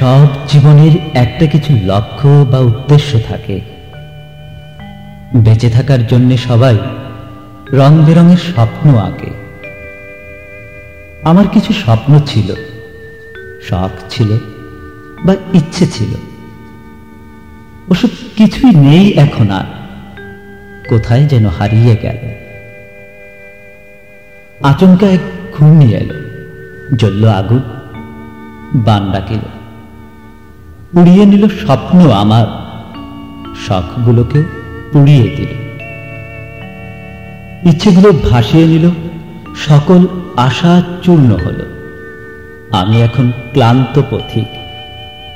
সব জীবনের একটা কিছু লক্ষ্য বা উদ্দেশ্য থাকে। বেঁচে থাকার জন্য সবাই রং বেরঙের স্বপ্ন আঁকে। আমার কিছু স্বপ্ন ছিল। শখ ছিল বা ইচ্ছে ছিল। ওসব কিছুই নেই এখন আর। কোথায় যেন হারিয়ে গেল। আচমকা এক ঘূর্ণি এলো। জ্বলল আগুন। বান ডাকিল। উড়িয়ে নিল স্বপ্ন আমার। শখগুলোকে পুড়িয়ে দিল। ইচ্ছেগুলো ভাসিয়ে নিল। সকল আশা চূর্ণ হল। আমি এখন ক্লান্ত পথিক।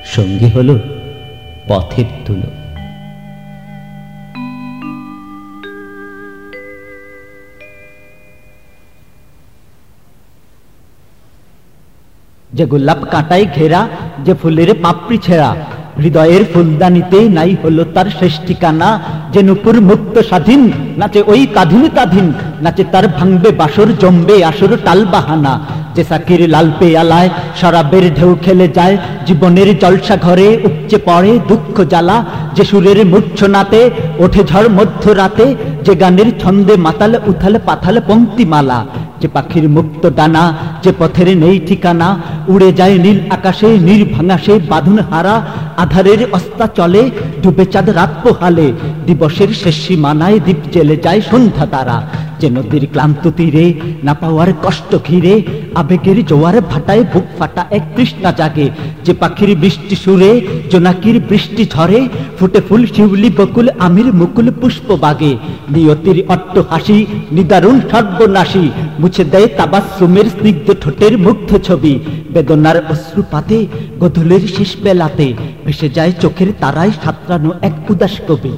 সঙ্গী হল পথের তুলো। যে গোলাপ কাঁটায় ঘেরা, যে ফুলের পাপড়ি ছেঁড়া, হৃদয়ের ফুলদানিতেই নাই হলো তার শেষ ঠিকানা, যে নুপুর মুক্ত স্বাধীন, নাচে ওই কাধিন কাধিন, নাচে তার ভাঙবে বাসর, জমবে আসর, টাল বাহানা। যে সাকির লাল পেয়ালায় শরাবের ঢেউ খেলে যায়, জীবনের জলসা ঘরে উপচে পড়ে দুঃখ জ্বালা, যে সুরের মূর্ছনাতে ওঠে ঝড় মধ্যরাতে, যে গানের ছন্দে মাতালে উথালে পাথালে পঙ্ক্তিমালা, যে পাখির মুক্ত ডানা, যে পথের নেই ঠিকানা, উড়ে যায় নীল আকাশে নির্ভাঙা সে বাঁধন হারা, আধারের অস্তা চলে ডুবে চাঁদ রাত পোহালে, দিবসের শেষ সীমানায় দ্বীপ জেলে যায় সন্ধ্যা তারা। যে নদীর ক্লান্ত তীরে না পাওয়ার কষ্ট ঘিরে আবেগের জোয়ার ভাটায় বুক ফাটা এক তৃষ্ণা জাগে। যে পাখির বৃষ্টি সুরে, জোনাকির বৃষ্টি ঝরে, ফুটে ফুল শিউলি বকুল আমির মুকুল পুষ্প বাগে। নিয়তির অট্ট হাসি, নিদারুণ সর্বনাশী, মুছে দেয় তাবাসুমের স্নিগ্ধ ঠোঁটের মুগ্ধ ছবি। বেদনার অশ্রুপাতে, গধূলের শেষ বেলাতে ভেসে যায় চোখের তারায় সাঁতরানো এক উদাস কবি।